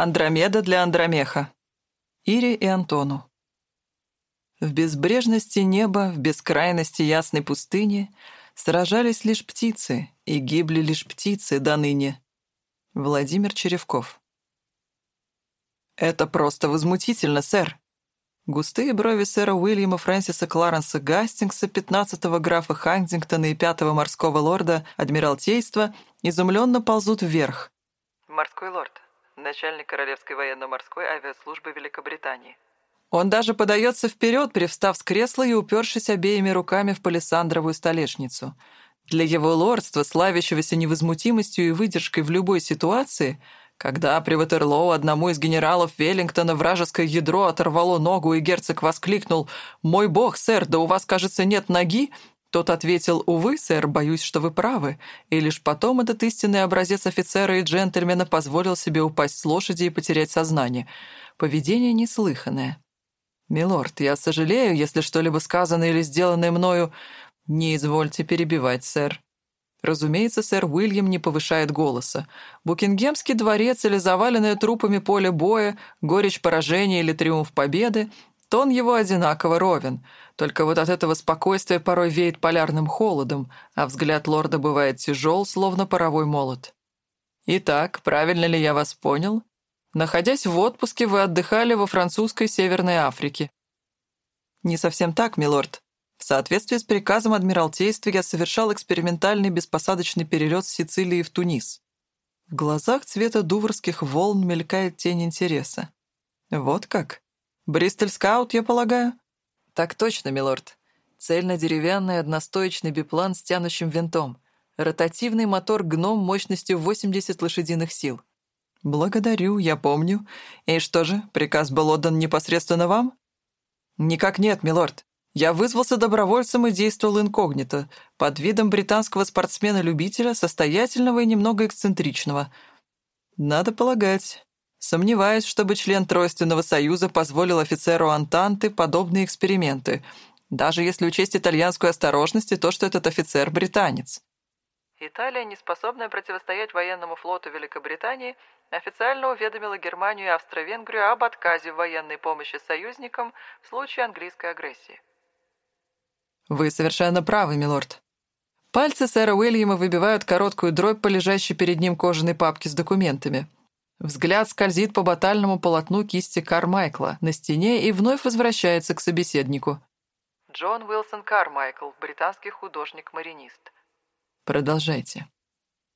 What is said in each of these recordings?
Андромеда для Андромеха. Ире и Антону. В безбрежности неба, в бескрайности ясной пустыни сражались лишь птицы, и гибли лишь птицы до ныне. Владимир Черевков. «Это просто возмутительно, сэр!» Густые брови сэра Уильяма Фрэнсиса Кларенса Гастингса, 15-го графа Хантингтона и 5-го морского лорда Адмиралтейства изумленно ползут вверх. Морской лорд, начальник Королевской военно-морской авиаслужбы Великобритании. Он даже подается вперед, привстав с кресла и упершись обеими руками в палисандровую столешницу. Для его лордства, славящегося невозмутимостью и выдержкой в любой ситуации, когда при Ватерлоу одному из генералов Веллингтона вражеское ядро оторвало ногу, и герцог воскликнул «Мой бог, сэр, да у вас, кажется, нет ноги», тот ответил «Увы, сэр, боюсь, что вы правы», и лишь потом этот истинный образец офицера и джентльмена позволил себе упасть с лошади и потерять сознание. Поведение неслыханное. «Милорд, я сожалею, если что-либо сказанное или сделанное мною...» «Не извольте перебивать, сэр». Разумеется, сэр Уильям не повышает голоса. Букингемский дворец или заваленное трупами поле боя, горечь поражения или триумф победы — тон его одинаково ровен. Только вот от этого спокойствия порой веет полярным холодом, а взгляд лорда бывает тяжел, словно паровой молот. «Итак, правильно ли я вас понял? Находясь в отпуске, вы отдыхали во французской Северной Африке. Не совсем так, милорд. В соответствии с приказом Адмиралтейства я совершал экспериментальный беспосадочный перелет с Сицилии в Тунис. В глазах цвета дуврских волн мелькает тень интереса. Вот как? Бристоль Скаут, я полагаю? Так точно, милорд. Цельно-деревянный одностоечный биплан с тянущим винтом. Ротативный мотор «Гном» мощностью 80 лошадиных сил. «Благодарю, я помню. И что же, приказ был отдан непосредственно вам?» «Никак нет, милорд. Я вызвался добровольцем и действовал инкогнито, под видом британского спортсмена-любителя, состоятельного и немного эксцентричного. Надо полагать. Сомневаюсь, чтобы член Тройственного Союза позволил офицеру Антанты подобные эксперименты, даже если учесть итальянскую осторожность и то, что этот офицер — британец. Италия, не способная противостоять военному флоту Великобритании, официально уведомила Германию и Австро-Венгрию об отказе в военной помощи союзникам в случае английской агрессии. «Вы совершенно правы, милорд». Пальцы сэра Уильяма выбивают короткую дробь по лежащей перед ним кожаной папке с документами. Взгляд скользит по батальному полотну кисти Кармайкла на стене и вновь возвращается к собеседнику. Джон Уилсон Кармайкл, британский художник-маринист. Продолжайте.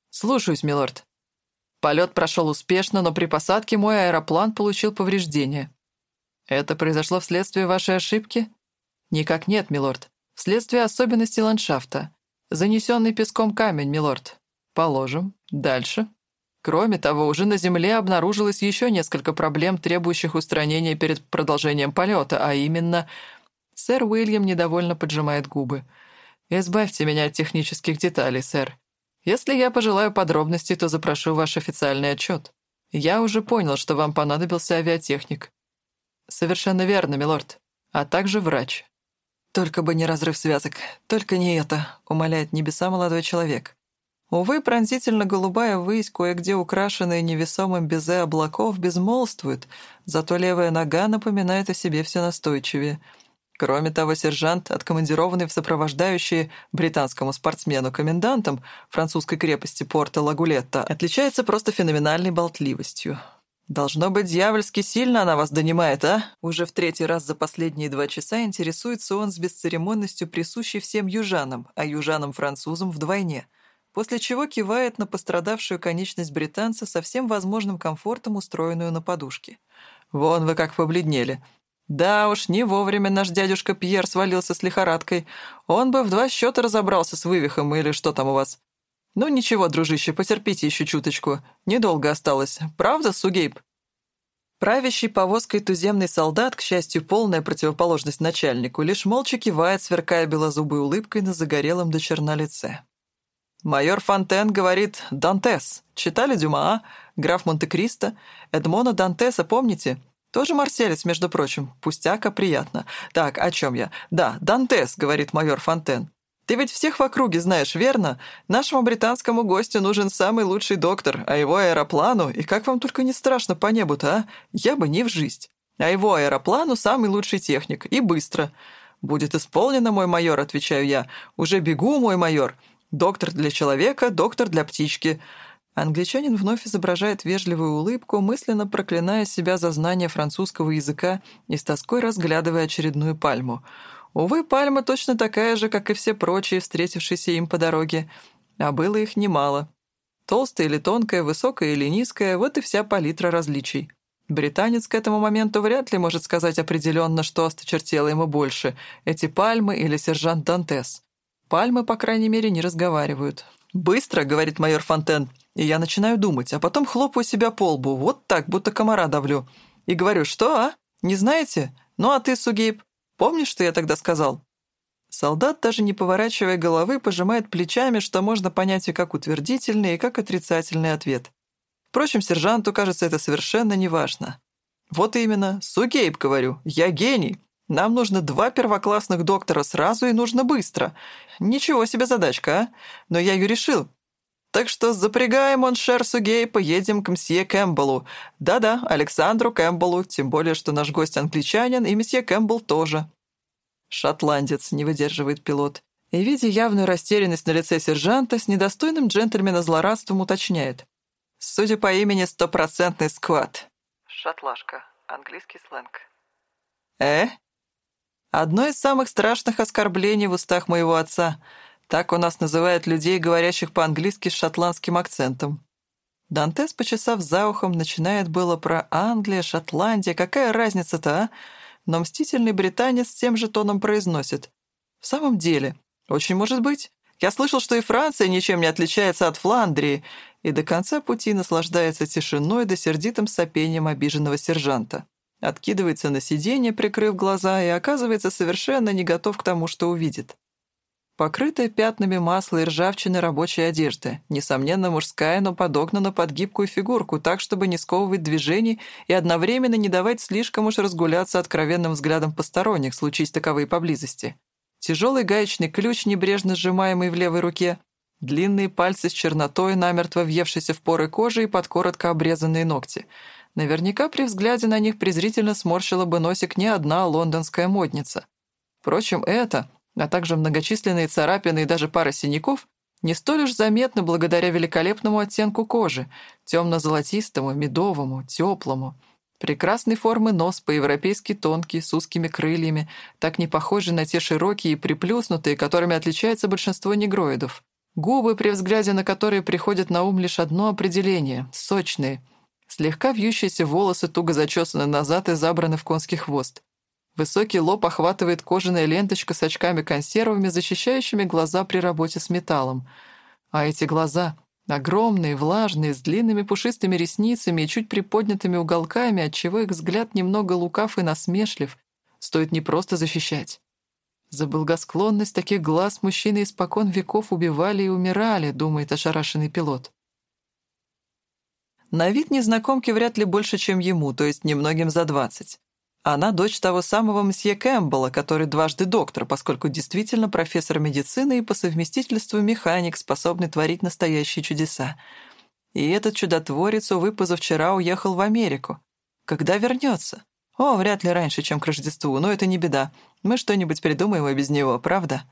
Слушаюсь, милорд. Полет прошел успешно, но при посадке мой аэроплан получил повреждения. Это произошло вследствие вашей ошибки? Никак нет, милорд. Вследствие особенностей ландшафта. Занесенный песком камень, милорд. Положим. Дальше. Кроме того, уже на Земле обнаружилось еще несколько проблем, требующих устранения перед продолжением полета, а именно... Сэр Уильям недовольно поджимает губы. «Избавьте меня от технических деталей, сэр. Если я пожелаю подробностей, то запрошу ваш официальный отчет. Я уже понял, что вам понадобился авиатехник». «Совершенно верно, милорд. А также врач». «Только бы не разрыв связок, только не это», — умоляет небеса молодой человек. Увы, пронзительно-голубая высь, кое-где украшенная невесомым безе облаков, безмолвствует, зато левая нога напоминает о себе все настойчивее — Кроме того, сержант, откомандированный в сопровождающие британскому спортсмену комендантом французской крепости порта Лагулетта, отличается просто феноменальной болтливостью. «Должно быть, дьявольски сильно она вас донимает, а?» Уже в третий раз за последние два часа интересуется он с бесцеремонностью присущей всем южанам, а южанам-французам вдвойне, после чего кивает на пострадавшую конечность британца со всем возможным комфортом, устроенную на подушке. «Вон вы как побледнели. Да уж, не вовремя наш дядюшка Пьер свалился с лихорадкой. Он бы в два счета разобрался с вывихом или что там у вас. Ну ничего, дружище, потерпите еще чуточку. Недолго осталось. Правда, Сугейб? Правящий повозкой туземный солдат, к счастью, полная противоположность начальнику, лишь молча кивает, сверкая белозубой улыбкой на загорелом до черна лице. Майор Фонтен говорит «Дантес». Читали Дюма, а? Граф Монте-Кристо? Эдмона Дантеса, помните? Тоже марселец, между прочим. Пустяк, а приятно. Так, о чем я? Да, Дантес, говорит майор Фонтен. Ты ведь всех в округе знаешь, верно? Нашему британскому гостю нужен самый лучший доктор, а его аэроплану, и как вам только не страшно по небу-то, а? Я бы не в жизнь. А его аэроплану самый лучший техник, и быстро. Будет исполнено, мой майор, отвечаю я. Уже бегу, мой майор. Доктор для человека, доктор для птички. Англичанин вновь изображает вежливую улыбку, мысленно проклиная себя за знание французского языка и с тоской разглядывая очередную пальму. Увы, пальма точно такая же, как и все прочие, встретившиеся им по дороге. А было их немало. Толстая или тонкая, высокая или низкая — вот и вся палитра различий. Британец к этому моменту вряд ли может сказать определенно, что осточертело ему больше — эти пальмы или сержант Дантес. Пальмы, по крайней мере, не разговаривают. «Быстро», — говорит майор Фонтен, и я начинаю думать, а потом хлопаю себя по лбу, вот так, будто комара давлю. И говорю, что, а? Не знаете? Ну а ты, Сугейб, помнишь, что я тогда сказал? Солдат, даже не поворачивая головы, пожимает плечами, что можно понять и как утвердительный, и как отрицательный ответ. Впрочем, сержанту, кажется, это совершенно неважно. «Вот именно, Сугейб, говорю, я гений. Нам нужно два первоклассных доктора сразу и нужно быстро. Ничего себе задачка, а? Но я ее решил. Так что запрягаем, mon cher Сугейб, поедем к мсье Кэмпбеллу. Да-да, Александру Кэмпбеллу, тем более, что наш гость англичанин, и месье Кэмпбелл тоже». «Шотландец», — не выдерживает пилот. И, видя явную растерянность на лице сержанта, с недостойным джентльмена злорадством уточняет. «Судя по имени, стопроцентный сквад». «Шотлашка. Английский сленг». «Э?» Одно из самых страшных оскорблений в устах моего отца — так у нас называют людей, говорящих по-английски с шотландским акцентом. Дантес, почесав за ухом, начинает было про Англия, Шотландия, какая разница-то, а? Но мстительный британец тем же тоном произносит. В самом деле, очень может быть. Я слышал, что и Франция ничем не отличается от Фландрии, и до конца пути наслаждается тишиной да сердитым сопением обиженного сержанта. Откидывается на сиденье, прикрыв глаза, и оказывается совершенно не готов к тому, что увидит. Покрытая пятнами масла и ржавчины рабочая одежда, несомненно мужская, но подогнана под гибкую фигурку, так, чтобы не сковывать движений и одновременно не давать слишком уж разгуляться откровенным взглядом посторонних, случись таковые поблизости. Тяжелый гаечный ключ, небрежно сжимаемый в левой руке, длинные пальцы с чернотой, намертво въевшиеся в поры кожи и под коротко обрезанные ногти. Наверняка при взгляде на них презрительно сморщила бы носик не одна лондонская модница. Впрочем, это, а также многочисленные царапины и даже пара синяков, не столь уж заметны благодаря великолепному оттенку кожи, темно-золотистому, медовому, теплому. Прекрасной формы нос, по-европейски тонкий, с узкими крыльями, так не похожий на те широкие и приплюснутые, которыми отличается большинство негроидов. Губы, при взгляде на которые приходит на ум лишь одно определение — сочные. Слегка вьющиеся волосы туго зачесаны назад и забраны в конский хвост. Высокий лоб охватывает кожаная ленточка с очками-консервами, защищающими глаза при работе с металлом. А эти глаза — огромные, влажные, с длинными пушистыми ресницами и чуть приподнятыми уголками, отчего их взгляд немного лукав и насмешлив, стоит не просто защищать. За благосклонность таких глаз мужчины испокон веков убивали и умирали, думает ошарашенный пилот. На вид незнакомки вряд ли больше, чем ему, то есть немногим за двадцать. Она дочь того самого мсье Кэмпбелла, который дважды доктор, поскольку действительно профессор медицины и по совместительству механик, способный творить настоящие чудеса. И этот чудотворец, увы, позавчера уехал в Америку. Когда вернется? О, вряд ли раньше, чем к Рождеству, но это не беда. Мы что-нибудь придумаем и без него, правда?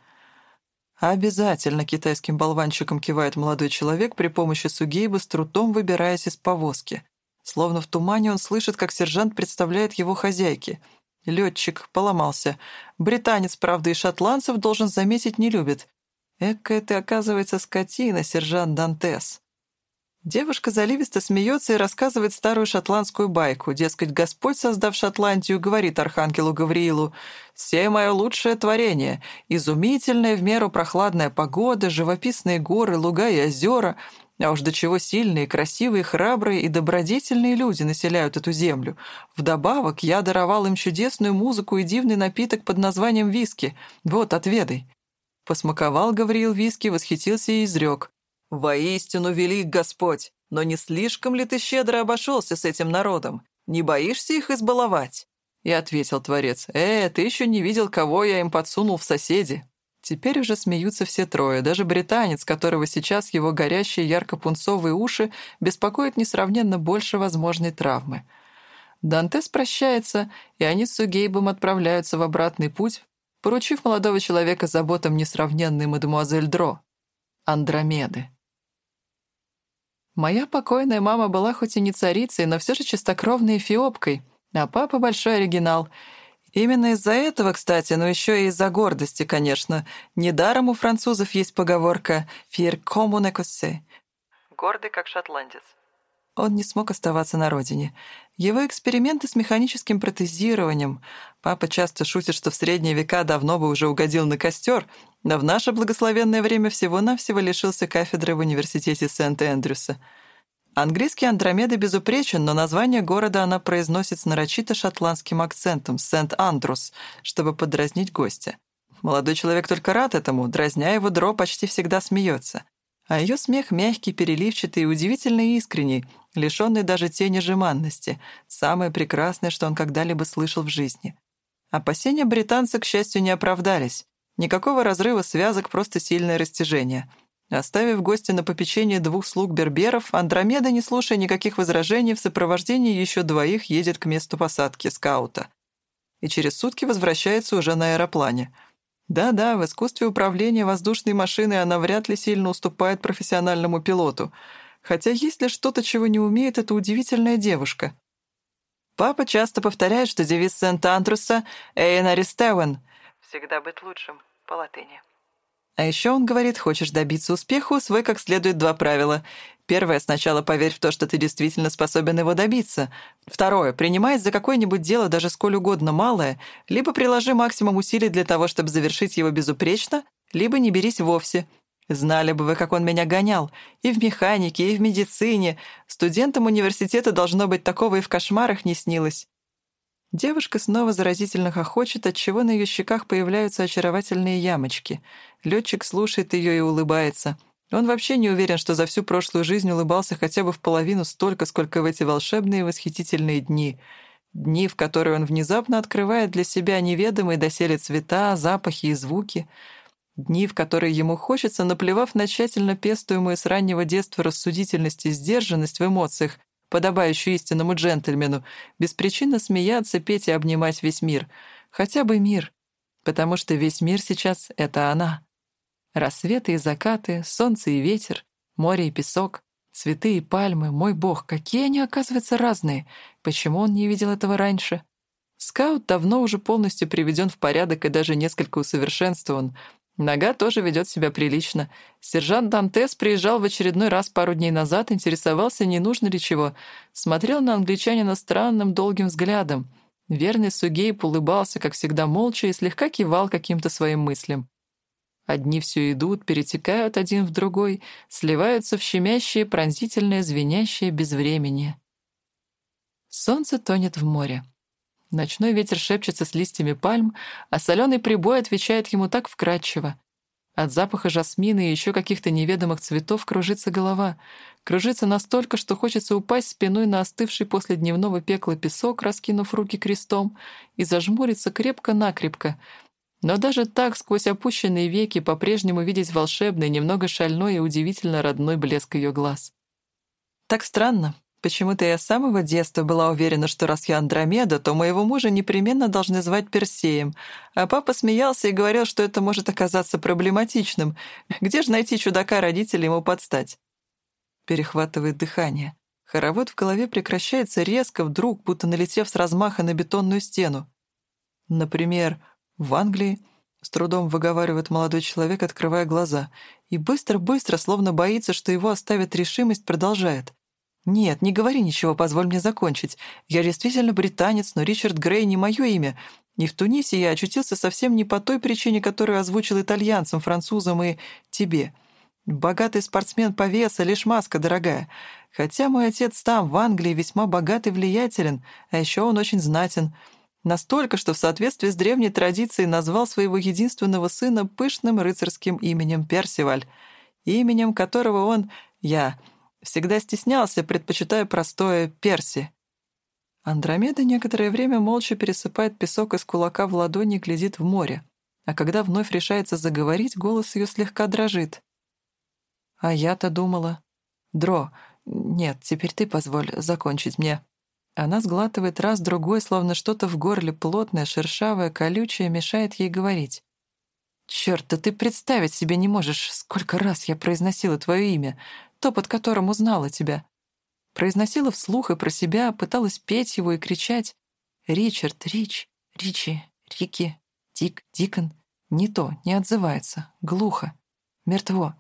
Обязательно китайским болванчиком кивает молодой человек при помощи сугейба с трудом выбираясь из повозки. Словно в тумане он слышит, как сержант представляет его хозяйке. Летчик поломался. Британец, правда, и шотландцев, должен заметить, не любит. Экая ты, оказывается, скотина, сержант Дантес. Девушка заливисто смеется и рассказывает старую шотландскую байку. Дескать, Господь, создав Шотландию, говорит архангелу Гавриилу, «Все мое лучшее творение, изумительная в меру прохладная погода, живописные горы, луга и озера, а уж до чего сильные, красивые, храбрые и добродетельные люди населяют эту землю. Вдобавок я даровал им чудесную музыку и дивный напиток под названием виски. Вот, отведай». Посмаковал Гавриил виски, восхитился и изрек. «Воистину велик Господь, но не слишком ли ты щедро обошелся с этим народом? Не боишься их избаловать?» И ответил Творец, «Э, ты еще не видел, кого я им подсунул в соседи». Теперь уже смеются все трое, даже британец, которого сейчас его горящие ярко-пунцовые уши беспокоят несравненно больше возможной травмы. Дантес прощается, и они с Сугейбом отправляются в обратный путь, поручив молодого человека заботам несравненной мадемуазель Дро, Андромеды. Моя покойная мама была хоть и не царицей, но все же чистокровной эфиопкой, а папа — большой оригинал — Именно из-за этого, кстати, но еще и из-за гордости, конечно. Недаром у французов есть поговорка «Фир коммун экосе» — «Гордый, как шотландец». Он не смог оставаться на родине. Его эксперименты с механическим протезированием. Папа часто шутит, что в средние века давно бы уже угодил на костер, но в наше благословенное время всего-навсего лишился кафедры в университете Сент-Эндрюса — Английский Андромеда безупречен, но название города она произносит с нарочито шотландским акцентом «Сент-Андрус», чтобы подразнить гостя. Молодой человек только рад этому, дразня его дро почти всегда смеется. А ее смех мягкий, переливчатый и удивительно искренний, лишенный даже тени жеманности, самое прекрасное, что он когда-либо слышал в жизни. Опасения британца, к счастью, не оправдались. Никакого разрыва связок, просто сильное растяжение — Оставив гостя на попечение двух слуг берберов, Андромеда, не слушая никаких возражений, в сопровождении еще двоих едет к месту посадки скаута. И через сутки возвращается уже на аэроплане. Да-да, в искусстве управления воздушной машиной она вряд ли сильно уступает профессиональному пилоту. Хотя есть ли что-то, чего не умеет эта удивительная девушка? Папа часто повторяет, что девиз Сент-Андруса «Эйн Аристеуэн» — «Всегда быть лучшим» по латыни. А еще он говорит, хочешь добиться успеха, усвой как следует два правила. Первое, сначала поверь в то, что ты действительно способен его добиться. Второе, принимаясь за какое-нибудь дело, даже сколь угодно малое, либо приложи максимум усилий для того, чтобы завершить его безупречно, либо не берись вовсе. Знали бы вы, как он меня гонял. И в механике, и в медицине. Студентам университета должно быть такого и в кошмарах не снилось. Девушка снова заразительно хохочет, отчего на ее щеках появляются очаровательные ямочки. Летчик слушает ее и улыбается. Он вообще не уверен, что за всю прошлую жизнь улыбался хотя бы в половину столько, сколько в эти волшебные восхитительные дни. Дни, в которые он внезапно открывает для себя неведомые доселе цвета, запахи и звуки. Дни, в которые ему хочется, наплевав на тщательно пестуемую с раннего детства рассудительность и сдержанность в эмоциях, подобающую истинному джентльмену, беспричинно смеяться, петь и обнимать весь мир. Хотя бы мир. Потому что весь мир сейчас — это она. Рассветы и закаты, солнце и ветер, море и песок, цветы и пальмы, мой бог, какие они, оказывается, разные. Почему он не видел этого раньше? Скаут давно уже полностью приведен в порядок и даже несколько усовершенствован, Нога тоже ведет себя прилично. Сержант Дантес приезжал в очередной раз пару дней назад, интересовался, не нужно ли чего. Смотрел на англичанина странным, долгим взглядом. Верный Сугейп улыбался, как всегда, молча и слегка кивал каким-то своим мыслям. Одни все идут, перетекают один в другой, сливаются в щемящее, пронзительное, звенящее безвременье. Солнце тонет в море. Ночной ветер шепчется с листьями пальм, а соленый прибой отвечает ему так вкрадчиво. От запаха жасмина и еще каких-то неведомых цветов кружится голова. Кружится настолько, что хочется упасть спиной на остывший после дневного пекла песок, раскинув руки крестом, и зажмуриться крепко-накрепко. Но даже так, сквозь опущенные веки, по-прежнему видеть волшебный, немного шальной и удивительно родной блеск ее глаз. Так странно, Почему-то я с самого детства была уверена, что раз я Андромеда, то моего мужа непременно должны звать Персеем. А папа смеялся и говорил, что это может оказаться проблематичным. Где же найти чудака родителей ему подстать? Перехватывает дыхание. Хоровод в голове прекращается резко, вдруг, будто налетев с размаха на бетонную стену. Например, в Англии с трудом выговаривает молодой человек, открывая глаза, и быстро-быстро, словно боится, что его оставит решимость, продолжает. «Нет, не говори ничего, позволь мне закончить. Я действительно британец, но Ричард Грей не мое имя. И в Тунисе я очутился совсем не по той причине, которую озвучил итальянцам, французам и тебе. Богатый спортсмен по весу — лишь маска дорогая. Хотя мой отец там, в Англии, весьма богат и влиятелен, а еще он очень знатен. Настолько, что в соответствии с древней традицией назвал своего единственного сына пышным рыцарским именем Персиваль, именем которого он, я, Всегда стеснялся, предпочитая простое «перси». Андромеда некоторое время молча пересыпает песок из кулака в ладони и глядит в море. а когда вновь решается заговорить, голос ее слегка дрожит. А я-то думала... Дро, нет, теперь ты позволь закончить мне. Она сглатывает раз-другой, словно что-то в горле плотное, шершавое, колючее мешает ей говорить. «Чёрт, да ты представить себе не можешь, сколько раз я произносила твое имя, то, под которым узнала тебя. Произносила вслух и про себя, пыталась петь его и кричать. «Ричард, Рич, Ричи, Рики, Дик, Дикон». Не то, не отзывается, глухо, мертво.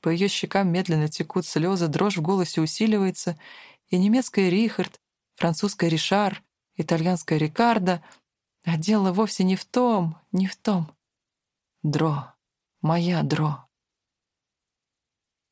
По ее щекам медленно текут слезы, дрожь в голосе усиливается, и немецкая Рихард, французская Ришар, итальянская Рикардо, а дело вовсе не в том, не в том. Дро, моя Дро.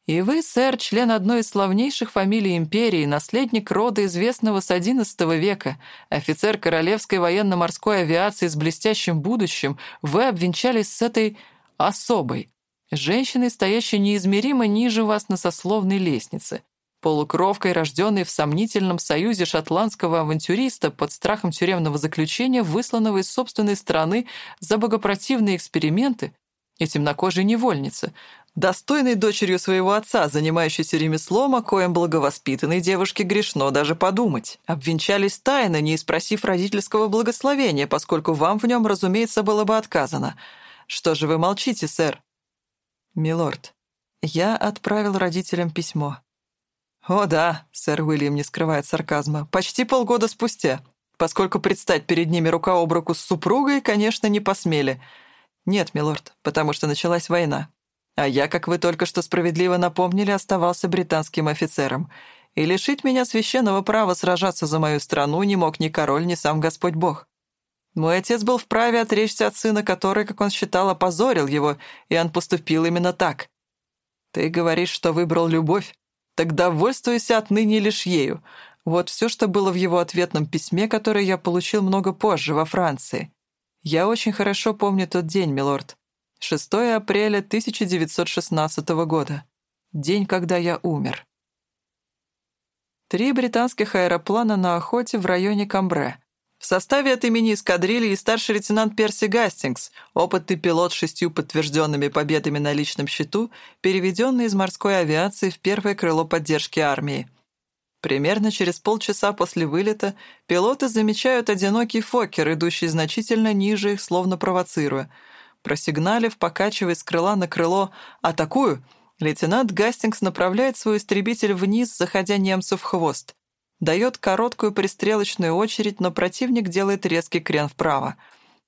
И вы, сэр, член одной из славнейших фамилий империи, наследник рода, известного с XI века, офицер королевской военно-морской авиации с блестящим будущим, вы обвенчались с этой особой, женщиной, стоящей неизмеримо ниже вас на сословной лестнице, полукровкой, рожденной в сомнительном союзе шотландского авантюриста под страхом тюремного заключения, высланного из собственной страны за богопротивные эксперименты, и темнокожей невольницы, достойной дочерью своего отца, занимающейся ремеслом, о коем благовоспитанной девушке грешно даже подумать. Обвенчались тайно, не спросив родительского благословения, поскольку вам в нем, разумеется, было бы отказано. Что же вы молчите, сэр? Милорд, я отправил родителям письмо. О да, сэр Уильям не скрывает сарказма, почти полгода спустя, поскольку предстать перед ними рука об руку с супругой, конечно, не посмели. Нет, милорд, потому что началась война. А я, как вы только что справедливо напомнили, оставался британским офицером. И лишить меня священного права сражаться за мою страну не мог ни король, ни сам Господь Бог. Мой отец был вправе отречься от сына, который, как он считал, опозорил его, и он поступил именно так. Ты говоришь, что выбрал любовь? Так довольствуйся отныне лишь ею. Вот все, что было в его ответном письме, которое я получил много позже, во Франции. Я очень хорошо помню тот день, милорд. 6 апреля 1916 года. День, когда я умер. Три британских аэроплана на охоте в районе Камбре. В составе этой мини-эскадрильи старший лейтенант Перси Гастингс, опытный пилот с шестью подтвержденными победами на личном счету, переведенный из морской авиации в первое крыло поддержки армии. Примерно через полчаса после вылета пилоты замечают одинокий фокер, идущий значительно ниже их, словно провоцируя — Просигналив, покачиваясь с крыла на крыло «Атакую!», лейтенант Гастингс направляет свой истребитель вниз, заходя немцу в хвост. Дает короткую пристрелочную очередь, но противник делает резкий крен вправо.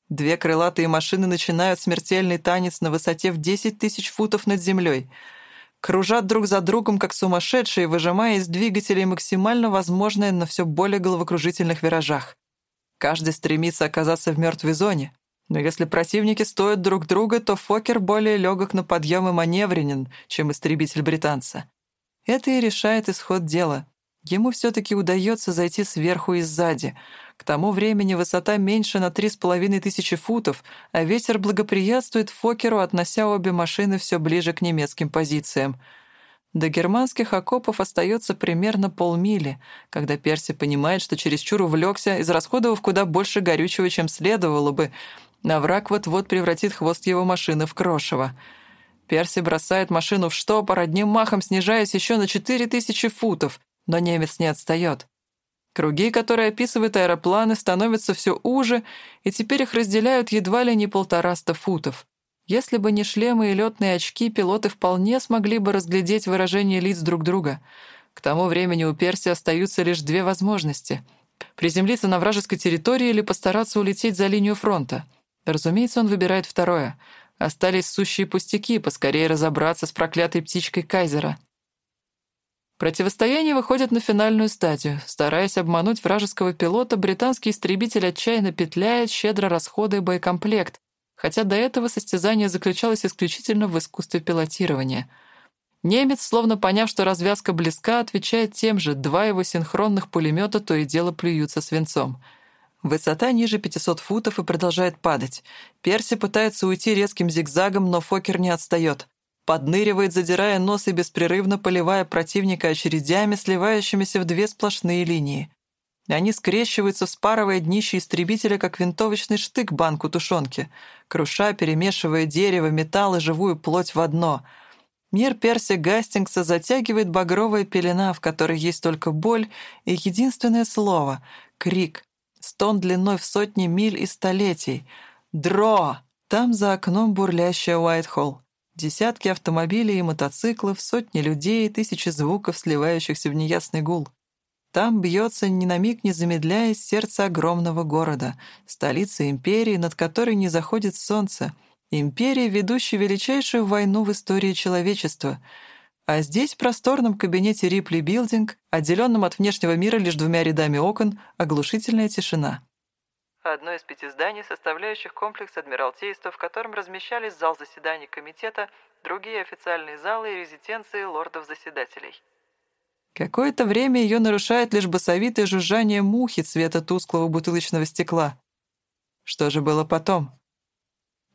Две крылатые машины начинают смертельный танец на высоте в 10 тысяч футов над землей. Кружат друг за другом, как сумасшедшие, выжимая из двигателей максимально возможное на все более головокружительных виражах. Каждый стремится оказаться в мертвой зоне, но если противники стоят друг друга, то Фокер более легок на подъем и маневренен, чем истребитель британца. Это и решает исход дела. Ему все-таки удается зайти сверху и сзади. К тому времени высота меньше на три с половиной тысячи футов, а ветер благоприятствует Фокеру, относя обе машины все ближе к немецким позициям. До германских окопов остается примерно полмили, когда Перси понимает, что чересчур увлекся, израсходовав куда больше горючего, чем следовало бы, а враг вот-вот превратит хвост его машины в крошево. Перси бросает машину в штопор, одним махом снижаясь еще на 4000 футов, но немец не отстает. Круги, которые описывают аэропланы, становятся все уже, и теперь их разделяют едва ли не полтораста футов. Если бы не шлемы и летные очки, пилоты вполне смогли бы разглядеть выражение лиц друг друга. К тому времени у Перси остаются лишь две возможности — приземлиться на вражеской территории или постараться улететь за линию фронта — Разумеется, он выбирает второе. Остались сущие пустяки, поскорее разобраться с проклятой птичкой Кайзера. Противостояние выходит на финальную стадию. Стараясь обмануть вражеского пилота, британский истребитель отчаянно петляет, щедро расходуя боекомплект, хотя до этого состязание заключалось исключительно в искусстве пилотирования. Немец, словно поняв, что развязка близка, отвечает тем же, два его синхронных пулемета то и дело плюются свинцом — Высота ниже 500 футов и продолжает падать. Перси пытается уйти резким зигзагом, но Фокер не отстает. Подныривает, задирая нос и беспрерывно поливая противника очередями, сливающимися в две сплошные линии. Они скрещиваются, вспарывая днище истребителя, как винтовочный штык банку тушенки, круша, перемешивая дерево, металл и живую плоть в одно. Мир Перси Гастингса затягивает багровая пелена, в которой есть только боль и единственное слово — крик, стон длиной в сотни миль и столетий. «Дро!» Там за окном бурлящая Уайтхолл. Десятки автомобилей и мотоциклов, сотни людей, тысячи звуков, сливающихся в неясный гул. Там бьется, ни на миг не замедляясь, сердце огромного города, столица империи, над которой не заходит солнце, империи, ведущей величайшую войну в истории человечества. А здесь, в просторном кабинете Рипли Билдинг, отделенном от внешнего мира лишь двумя рядами окон, оглушительная тишина. Одно из пяти зданий, составляющих комплекс Адмиралтейства, в котором размещались зал заседаний комитета, другие официальные залы и резиденции лордов-заседателей. Какое-то время ее нарушает лишь басовитое жужжание мухи цвета тусклого бутылочного стекла. Что же было потом?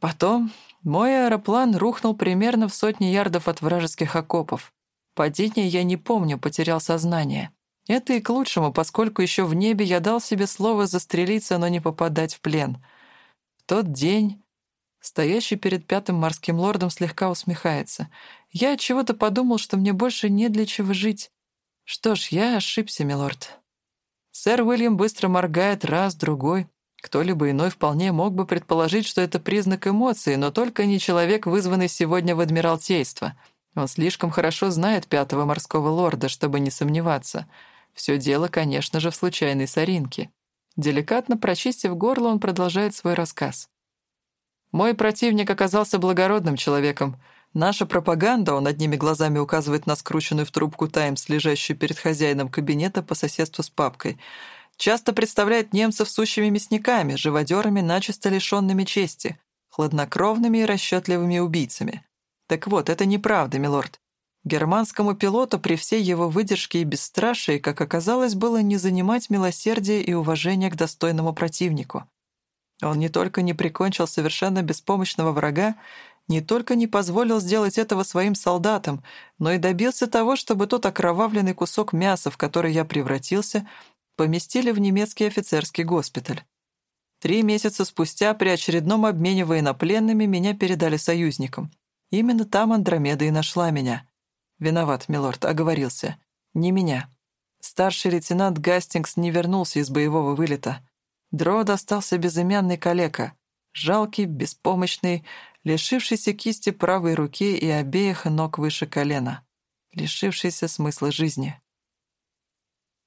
Потом мой аэроплан рухнул примерно в сотни ярдов от вражеских окопов. Падение я не помню, потерял сознание. Это и к лучшему, поскольку еще в небе я дал себе слово застрелиться, но не попадать в плен. В тот день стоящий перед пятым морским лордом слегка усмехается. Я чего-то подумал, что мне больше не для чего жить. Что ж, я ошибся, милорд. Сэр Уильям быстро моргает раз, другой. Кто-либо иной вполне мог бы предположить, что это признак эмоций, но только не человек, вызванный сегодня в Адмиралтейство. Он слишком хорошо знает пятого морского лорда, чтобы не сомневаться. Все дело, конечно же, в случайной соринке. Деликатно прочистив горло, он продолжает свой рассказ. «Мой противник оказался благородным человеком. Наша пропаганда, он одними глазами указывает на скрученную в трубку «Таймс», лежащую перед хозяином кабинета по соседству с папкой, часто представляет немцев сущими мясниками, живодерами, начисто лишенными чести, хладнокровными и расчетливыми убийцами. Так вот, это неправда, милорд. Германскому пилоту при всей его выдержке и бесстрашии, как оказалось, было не занимать милосердия и уважения к достойному противнику. Он не только не прикончил совершенно беспомощного врага, не только не позволил сделать этого своим солдатам, но и добился того, чтобы тот окровавленный кусок мяса, в который я превратился, поместили в немецкий офицерский госпиталь. Три месяца спустя при очередном обмене военнопленными меня передали союзникам. Именно там Андромеда и нашла меня. Виноват, милорд, оговорился. Не меня. Старший лейтенант Гастингс не вернулся из боевого вылета. Дро достался безымянный калека. Жалкий, беспомощный, лишившийся кисти правой руки и обеих ног выше колена, лишившийся смысла жизни.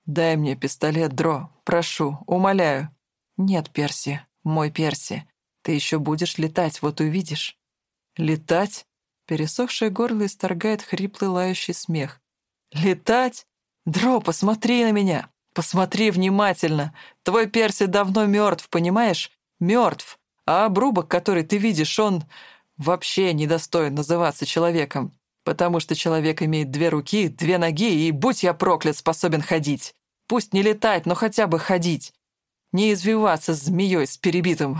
«Дай мне пистолет, Дро, прошу, умоляю». «Нет, Перси, мой Перси, ты еще будешь летать, вот увидишь». «Летать?» Пересохшее горло исторгает хриплый лающий смех. «Летать? Дро, посмотри на меня! Посмотри внимательно! Твой Перси давно мертв, понимаешь? Мертв! А обрубок, который ты видишь, он вообще недостоин называться человеком, потому что человек имеет две руки, две ноги, и, будь я проклят, способен ходить. Пусть не летать, но хотя бы ходить. Не извиваться змеей с перебитым.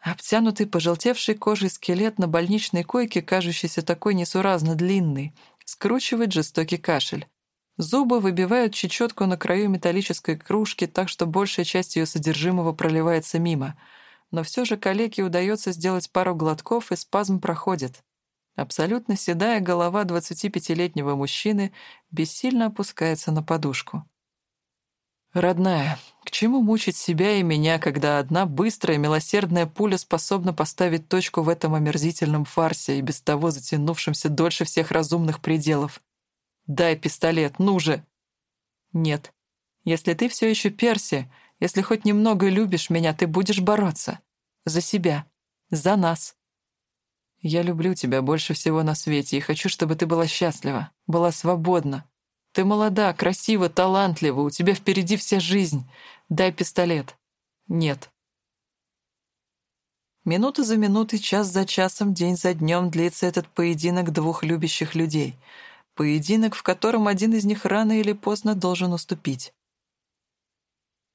Обтянутый пожелтевшей кожей скелет на больничной койке, кажущийся такой несуразно длинный, скручивает жестокий кашель. Зубы выбивают чечетку на краю металлической кружки так, что большая часть ее содержимого проливается мимо. Но все же калеке удается сделать пару глотков, и спазм проходит. Абсолютно седая голова 25-летнего мужчины бессильно опускается на подушку. «Родная, к чему мучить себя и меня, когда одна быстрая, милосердная пуля способна поставить точку в этом омерзительном фарсе и без того затянувшемся дольше всех разумных пределов? Дай пистолет, ну же!» «Нет. Если ты все еще Перси, если хоть немного любишь меня, ты будешь бороться. За себя. За нас. Я люблю тебя больше всего на свете и хочу, чтобы ты была счастлива, была свободна. Ты молода, красива, талантлива, у тебя впереди вся жизнь. Дай пистолет. Нет. Минута за минутой, час за часом, день за днем длится этот поединок двух любящих людей — Поединок, в котором один из них рано или поздно должен уступить.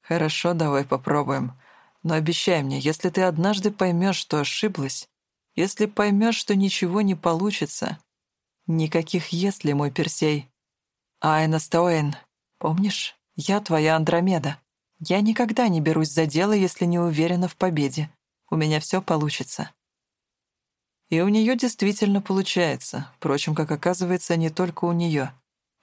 «Хорошо, давай попробуем. Но обещай мне, если ты однажды поймешь, что ошиблась, если поймешь, что ничего не получится, никаких «если», мой Персей. Айна Стоэн, помнишь? «Я твоя Андромеда. Я никогда не берусь за дело, если не уверена в победе. У меня все получится». И у нее действительно получается, впрочем, как оказывается, не только у нее.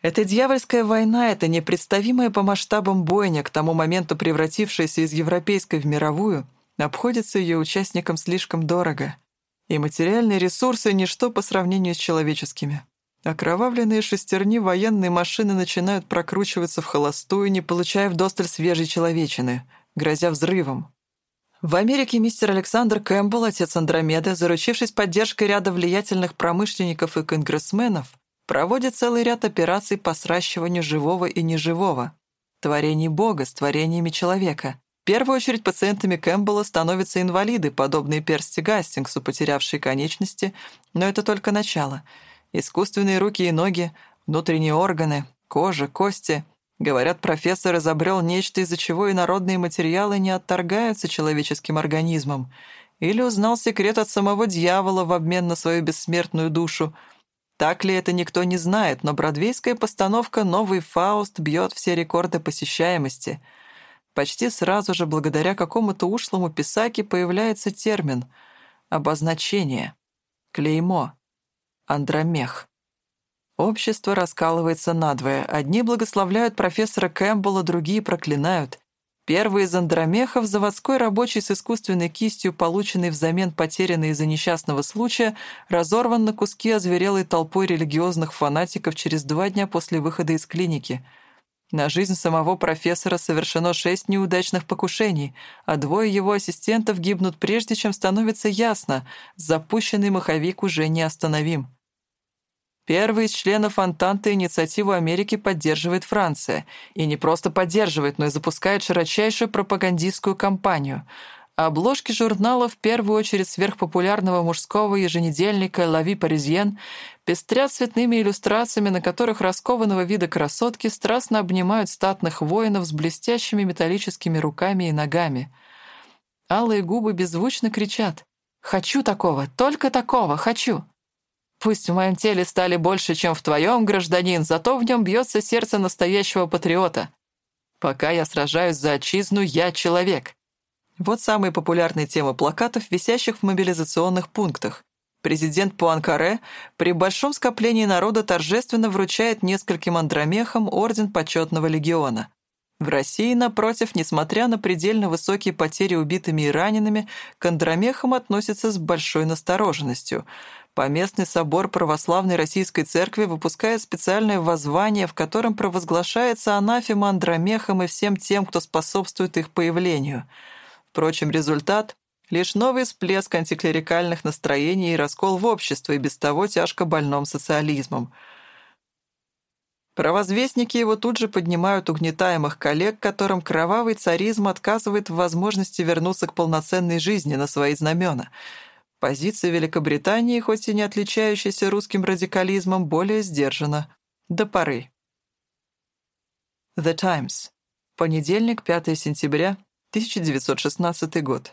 Эта дьявольская война, эта непредставимая по масштабам бойня, к тому моменту превратившаяся из европейской в мировую, обходится ее участникам слишком дорого. И материальные ресурсы — ничто по сравнению с человеческими. Окровавленные шестерни военной машины начинают прокручиваться в холостую, не получая вдосталь свежей человечины, грозя взрывом. В Америке мистер Александр Кэмпбелл, отец Андромеды, заручившись поддержкой ряда влиятельных промышленников и конгрессменов, проводит целый ряд операций по сращиванию живого и неживого, творений Бога с творениями человека. В первую очередь пациентами Кэмпбелла становятся инвалиды, подобные Персти Гастингсу, потерявшие конечности, но это только начало. Искусственные руки и ноги, внутренние органы, кожа, кости. Говорят, профессор изобрел нечто, из-за чего инородные материалы не отторгаются человеческим организмом. Или узнал секрет от самого дьявола в обмен на свою бессмертную душу — так ли это никто не знает, но бродвейская постановка «Новый Фауст» бьет все рекорды посещаемости. Почти сразу же, благодаря какому-то ушлому писаке, появляется термин «обозначение», «клеймо», «андромех». Общество раскалывается надвое. Одни благословляют профессора Кэмпбелла, другие проклинают. Первый из андромехов, заводской рабочий с искусственной кистью, полученный взамен потерянный из-за несчастного случая, разорван на куски озверелой толпой религиозных фанатиков через два дня после выхода из клиники. На жизнь самого профессора совершено шесть неудачных покушений, а двое его ассистентов гибнут прежде, чем становится ясно, запущенный маховик уже неостановим. Первый из членов Антанты инициативу Америки поддерживает Франция. И не просто поддерживает, но и запускает широчайшую пропагандистскую кампанию. Обложки журналов, в первую очередь сверхпопулярного мужского еженедельника «La Vie Parisienne», пестрят цветными иллюстрациями, на которых раскованного вида красотки страстно обнимают статных воинов с блестящими металлическими руками и ногами. Алые губы беззвучно кричат «Хочу такого! Только такого! Хочу!» Пусть в моем теле стали больше, чем в твоем, гражданин, зато в нем бьется сердце настоящего патриота. Пока я сражаюсь за отчизну, я человек. Вот самые популярные темы плакатов, висящих в мобилизационных пунктах. Президент Пуанкаре при большом скоплении народа торжественно вручает нескольким андромехам орден почетного легиона. В России, напротив, несмотря на предельно высокие потери убитыми и ранеными, к андромехам относятся с большой настороженностью — Поместный собор Православной Российской Церкви выпускает специальное воззвание, в котором провозглашается анафема Андромехам и всем тем, кто способствует их появлению. Впрочем, результат — лишь новый всплеск антиклерикальных настроений и раскол в обществе и без того тяжко больном социализмом. Провозвестники его тут же поднимают угнетаемых коллег, которым кровавый царизм отказывает в возможности вернуться к полноценной жизни на свои знамена — Позиция Великобритании, хоть и не отличающаяся русским радикализмом, более сдержана. До поры. The Times. Понедельник, 5 сентября, 1916 год.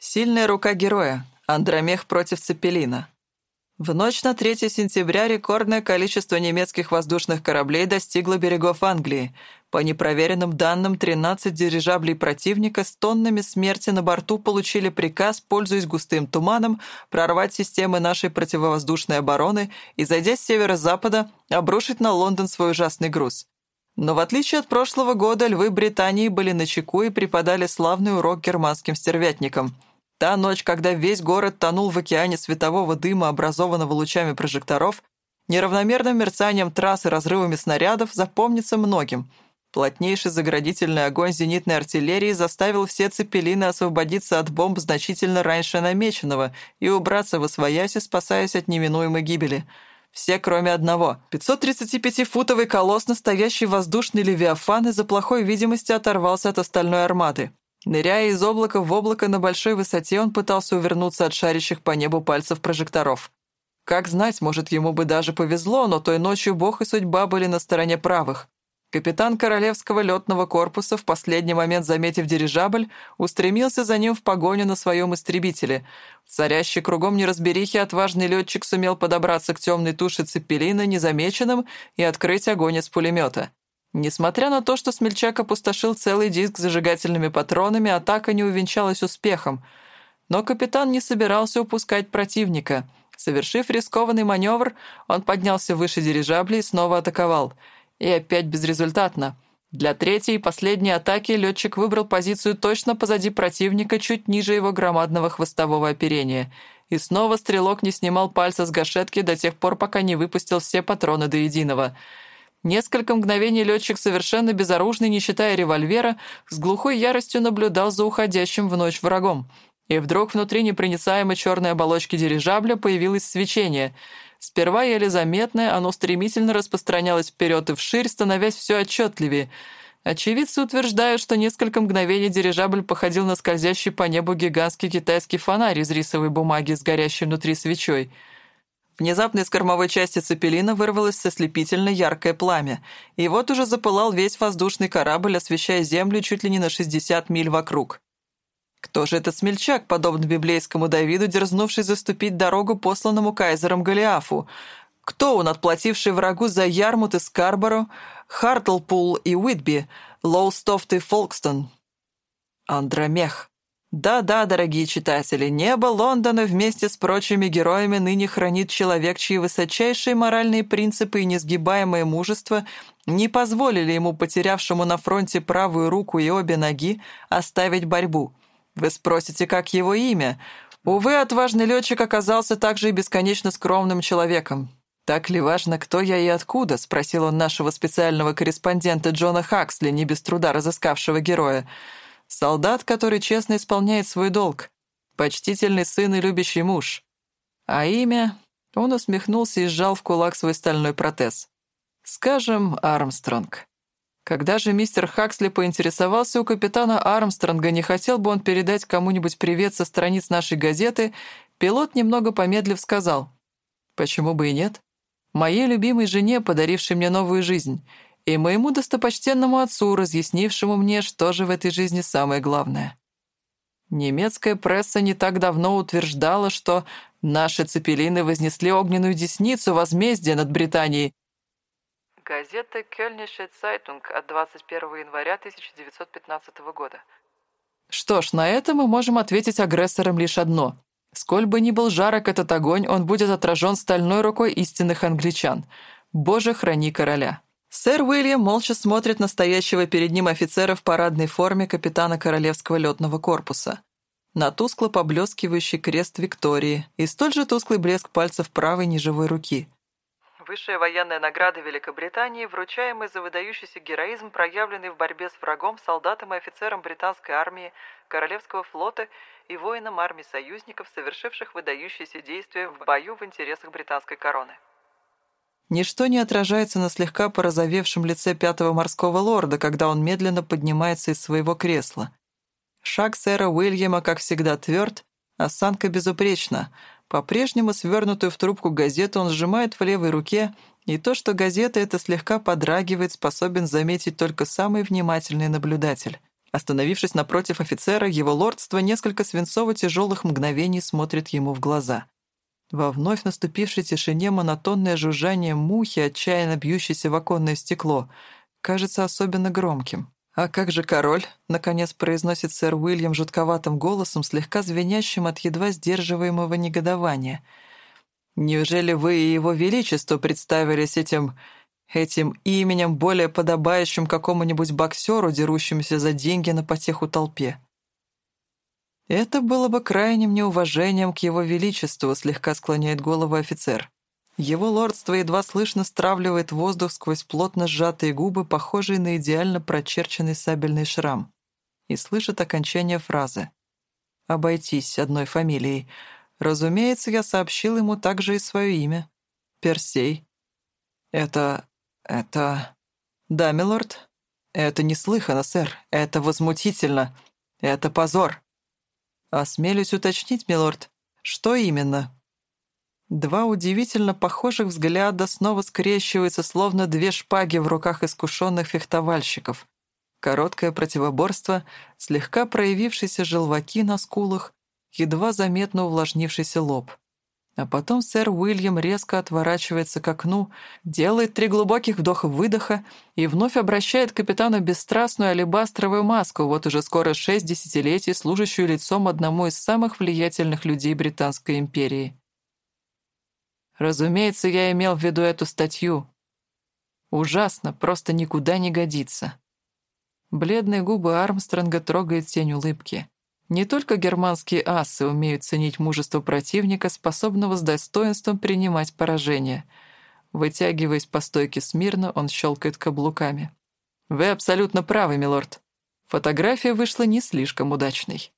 Сильная рука героя. Андромех против Цепелина. В ночь на 3 сентября рекордное количество немецких воздушных кораблей достигло берегов Англии. По непроверенным данным, 13 дирижаблей противника с тоннами смерти на борту получили приказ, пользуясь густым туманом, прорвать системы нашей противовоздушной обороны и, зайдя с северо-запада, обрушить на Лондон свой ужасный груз. Но в отличие от прошлого года, львы Британии были на чеку и преподали славный урок германским стервятникам — Та ночь, когда весь город тонул в океане светового дыма, образованного лучами прожекторов, неравномерным мерцанием трасс и разрывами снарядов, запомнится многим. Плотнейший заградительный огонь зенитной артиллерии заставил все цепелины освободиться от бомб значительно раньше намеченного и убраться в освояси, спасаясь от неминуемой гибели. Все, кроме одного. 535-футовый колосс, настоящий воздушный левиафан, из-за плохой видимости оторвался от остальной армады. Ныряя из облака в облако на большой высоте, он пытался увернуться от шарящих по небу пальцев прожекторов. Как знать, может, ему бы даже повезло, но той ночью Бог и судьба были на стороне правых. Капитан Королевского летного корпуса, в последний момент заметив дирижабль, устремился за ним в погоню на своем истребителе. В царящей кругом неразберихи отважный летчик сумел подобраться к темной туше цепелина незамеченным и открыть огонь из пулемета. Несмотря на то, что смельчак опустошил целый диск зажигательными патронами, атака не увенчалась успехом. Но капитан не собирался упускать противника. Совершив рискованный маневр, он поднялся выше дирижабля и снова атаковал. И опять безрезультатно. Для третьей и последней атаки летчик выбрал позицию точно позади противника, чуть ниже его громадного хвостового оперения. И снова стрелок не снимал пальца с гашетки до тех пор, пока не выпустил все патроны до единого — Несколько мгновений летчик, совершенно безоружный, не считая револьвера, с глухой яростью наблюдал за уходящим в ночь врагом. И вдруг внутри непроницаемой черной оболочки дирижабля появилось свечение. Сперва еле заметное, оно стремительно распространялось вперед и вширь, становясь все отчетливее. Очевидцы утверждают, что несколько мгновений дирижабль походил на скользящий по небу гигантский китайский фонарь из рисовой бумаги с горящей внутри свечой — Внезапно из кормовой части цепелина вырвалось ослепительно яркое пламя, и вот уже запылал весь воздушный корабль, освещая землю чуть ли не на 60 миль вокруг. Кто же этот смельчак, подобно библейскому Давиду, дерзнувший заступить дорогу посланному кайзером Голиафу? Кто он, отплативший врагу за Ярмут и Скарборо, Хартлпул и Уитби, Лоустофт и Фолкстон? Андромех. Да-да, дорогие читатели, небо Лондона вместе с прочими героями ныне хранит человек, чьи высочайшие моральные принципы и несгибаемое мужество не позволили ему, потерявшему на фронте правую руку и обе ноги, оставить борьбу. Вы спросите, как его имя? Увы, отважный летчик оказался также и бесконечно скромным человеком. «Так ли важно, кто я и откуда?» — спросил он нашего специального корреспондента Джона Хаксли, не без труда разыскавшего героя. Солдат, который честно исполняет свой долг. Почтительный сын и любящий муж. А имя... Он усмехнулся и сжал в кулак свой стальной протез. Скажем, Армстронг. Когда же мистер Хаксли поинтересовался у капитана Армстронга, не хотел бы он передать кому-нибудь привет со страниц нашей газеты, пилот, немного помедлив, сказал, «Почему бы и нет? Моей любимой жене, подарившей мне новую жизнь, и моему достопочтенному отцу, разъяснившему мне, что же в этой жизни самое главное. Немецкая пресса не так давно утверждала, что наши цепелины вознесли огненную десницу возмездия над Британией. Газета «Кёльнише Цайтунг» от 21 января 1915 года. Что ж, на это мы можем ответить агрессорам лишь одно. Сколь бы ни был жарок этот огонь, он будет отражен стальной рукой истинных англичан. Боже, храни короля. Сэр Уильям молча смотрит на стоящего перед ним офицера в парадной форме капитана Королевского летного корпуса. На тускло поблескивающий крест Виктории и столь же тусклый блеск пальцев правой неживой руки. Высшая военная награда Великобритании, вручаемая за выдающийся героизм, проявленный в борьбе с врагом, солдатам и офицерам британской армии, Королевского флота и воинам армии союзников, совершивших выдающиеся действия в бою в интересах британской короны. Ничто не отражается на слегка порозовевшем лице пятого морского лорда, когда он медленно поднимается из своего кресла. Шаг сэра Уильяма, как всегда, тверд, осанка безупречна. По-прежнему свернутую в трубку газету он сжимает в левой руке, и то, что газета эта слегка подрагивает, способен заметить только самый внимательный наблюдатель. Остановившись напротив офицера, его лордство несколько свинцово-тяжелых мгновений смотрит ему в глаза. Во вновь наступившей тишине монотонное жужжание мухи, отчаянно бьющейся в оконное стекло, кажется особенно громким. «А как же король?» — наконец произносит сэр Уильям жутковатым голосом, слегка звенящим от едва сдерживаемого негодования. «Неужели вы и его величество представились этим... этим именем, более подобающим какому-нибудь боксеру, дерущемуся за деньги на потеху толпе?» «Это было бы крайним неуважением к его величеству», — слегка склоняет голову офицер. Его лордство едва слышно стравливает воздух сквозь плотно сжатые губы, похожие на идеально прочерченный сабельный шрам, и слышит окончание фразы. «Обойтись одной фамилией. Разумеется, я сообщил ему также и свое имя. Персей». «Это... это...» «Да, милорд. Это неслыханно, сэр. Это возмутительно. Это позор». «Осмелюсь уточнить, милорд, что именно?» Два удивительно похожих взгляда снова скрещиваются, словно две шпаги в руках искушенных фехтовальщиков. Короткое противоборство, слегка проявившиеся желваки на скулах, едва заметно увлажнившийся лоб. А потом сэр Уильям резко отворачивается к окну, делает три глубоких вдоха-выдоха и вновь обращает капитану бесстрастную алебастровую маску, вот уже скоро шесть десятилетий, служащую лицом одному из самых влиятельных людей Британской империи. Разумеется, я имел в виду эту статью. Ужасно, просто никуда не годится. Бледные губы Армстронга трогает тень улыбки. Не только германские асы умеют ценить мужество противника, способного с достоинством принимать поражение. Вытягиваясь по стойке смирно, он щелкает каблуками. «Вы абсолютно правы, милорд. Фотография вышла не слишком удачной».